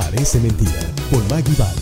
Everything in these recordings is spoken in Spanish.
Parece mentira, por Maggie Ball.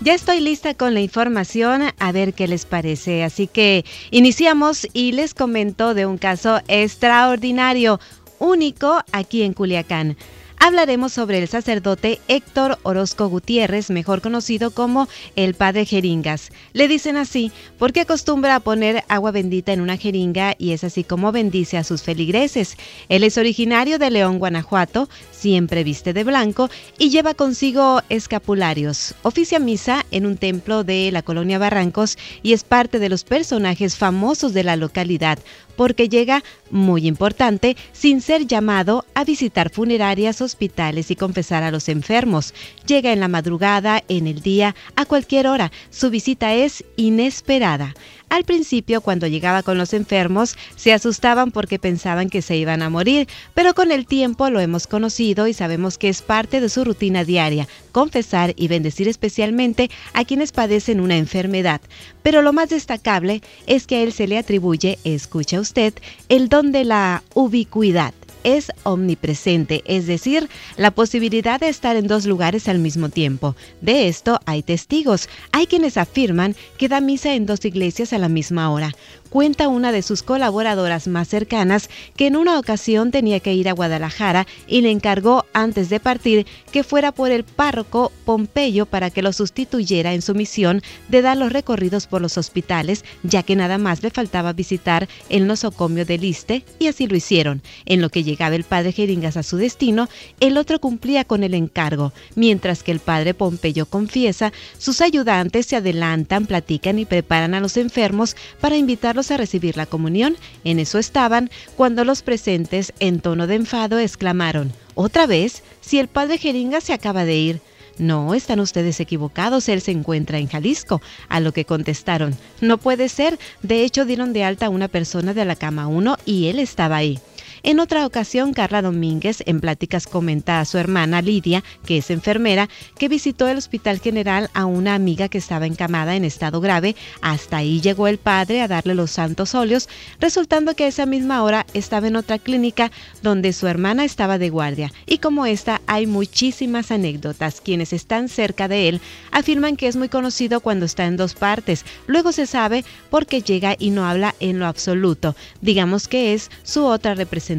Ya estoy lista con la información, a ver qué les parece. Así que iniciamos y les comento de un caso extraordinario, único aquí en Culiacán hablaremos sobre el sacerdote Héctor Orozco Gutiérrez, mejor conocido como el Padre Jeringas. Le dicen así porque acostumbra a poner agua bendita en una jeringa y es así como bendice a sus feligreses. Él es originario de León, Guanajuato, siempre viste de blanco y lleva consigo escapularios. Oficia misa en un templo de la colonia Barrancos y es parte de los personajes famosos de la localidad porque llega, muy importante, sin ser llamado a visitar funerarias, hospitales y confesar a los enfermos. Llega en la madrugada, en el día, a cualquier hora. Su visita es inesperada. Al principio, cuando llegaba con los enfermos, se asustaban porque pensaban que se iban a morir, pero con el tiempo lo hemos conocido y sabemos que es parte de su rutina diaria, confesar y bendecir especialmente a quienes padecen una enfermedad. Pero lo más destacable es que a él se le atribuye, escucha usted, el don de la ubicuidad es omnipresente, es decir, la posibilidad de estar en dos lugares al mismo tiempo. De esto hay testigos. Hay quienes afirman que da misa en dos iglesias a la misma hora cuenta una de sus colaboradoras más cercanas que en una ocasión tenía que ir a Guadalajara y le encargó antes de partir que fuera por el párroco Pompeyo para que lo sustituyera en su misión de dar los recorridos por los hospitales, ya que nada más le faltaba visitar el nosocomio del Liste y así lo hicieron. En lo que llegaba el padre Jeringas a su destino, el otro cumplía con el encargo, mientras que el padre Pompeyo confiesa, sus ayudantes se adelantan, platican y preparan a los enfermos para invitarlos a recibir la comunión. En eso estaban cuando los presentes, en tono de enfado, exclamaron, ¿Otra vez? Si el padre Jeringa se acaba de ir. No, están ustedes equivocados, él se encuentra en Jalisco. A lo que contestaron, no puede ser, de hecho dieron de alta a una persona de la cama 1 y él estaba ahí. En otra ocasión, Carla Domínguez en pláticas comenta a su hermana Lidia, que es enfermera, que visitó el Hospital General a una amiga que estaba encamada en estado grave. Hasta ahí llegó el padre a darle los santos óleos, resultando que a esa misma hora estaba en otra clínica donde su hermana estaba de guardia. Y como esta, hay muchísimas anécdotas. Quienes están cerca de él afirman que es muy conocido cuando está en dos partes. Luego se sabe por qué llega y no habla en lo absoluto. Digamos que es su otra representación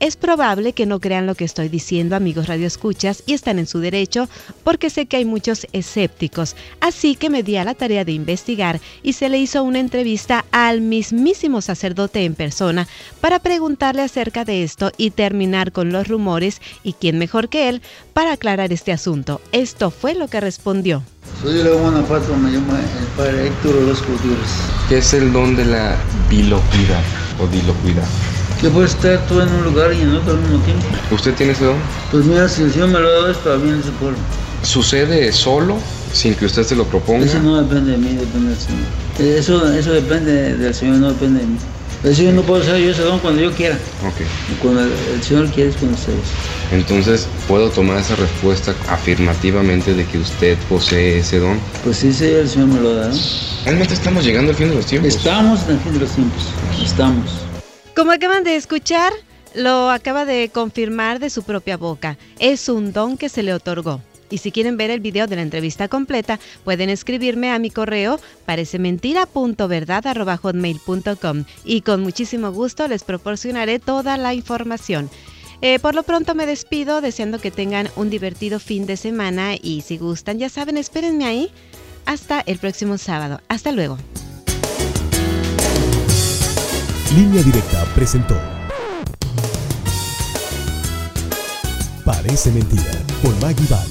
es probable que no crean lo que estoy diciendo, amigos radioescuchas, y están en su derecho, porque sé que hay muchos escépticos. Así que me di a la tarea de investigar y se le hizo una entrevista al mismísimo sacerdote en persona para preguntarle acerca de esto y terminar con los rumores y quién mejor que él para aclarar este asunto. Esto fue lo que respondió. Soy de Guanajuato, me llamo el padre Héctor Orozco Gutiérrez. ¿Qué es el don de la bilocuidad o dilocuidad? Que puede estar tú en un lugar y en otro al mismo tiempo. ¿Usted tiene ese don? Pues mira, si el Señor me lo ha dado es para bien ese pueblo. ¿Sucede solo, sin que usted se lo proponga? Eso no depende de mí, depende del Señor. Eh, eso, eso depende del Señor, no depende de mí. El Señor no puedo hacer yo ese don cuando yo quiera. Ok. Cuando el, Señor quiere es cuando ustedes. Entonces, ¿puedo tomar esa respuesta afirmativamente de que usted posee ese don? Pues sí, sí, el Señor me lo da. Realmente estamos llegando al fin de los tiempos. Estamos en el fin de los tiempos. Estamos. Como acaban de escuchar, lo acaba de confirmar de su propia boca. Es un don que se le otorgó. Y si quieren ver el video de la entrevista completa, pueden escribirme a mi correo parecementira.verdad.hotmail.com y con muchísimo gusto les proporcionaré toda la información. Eh, por lo pronto me despido deseando que tengan un divertido fin de semana y si gustan, ya saben, espérenme ahí hasta el próximo sábado. Hasta luego. Línea Directa presentó Parece Mentira por Maggie Ball.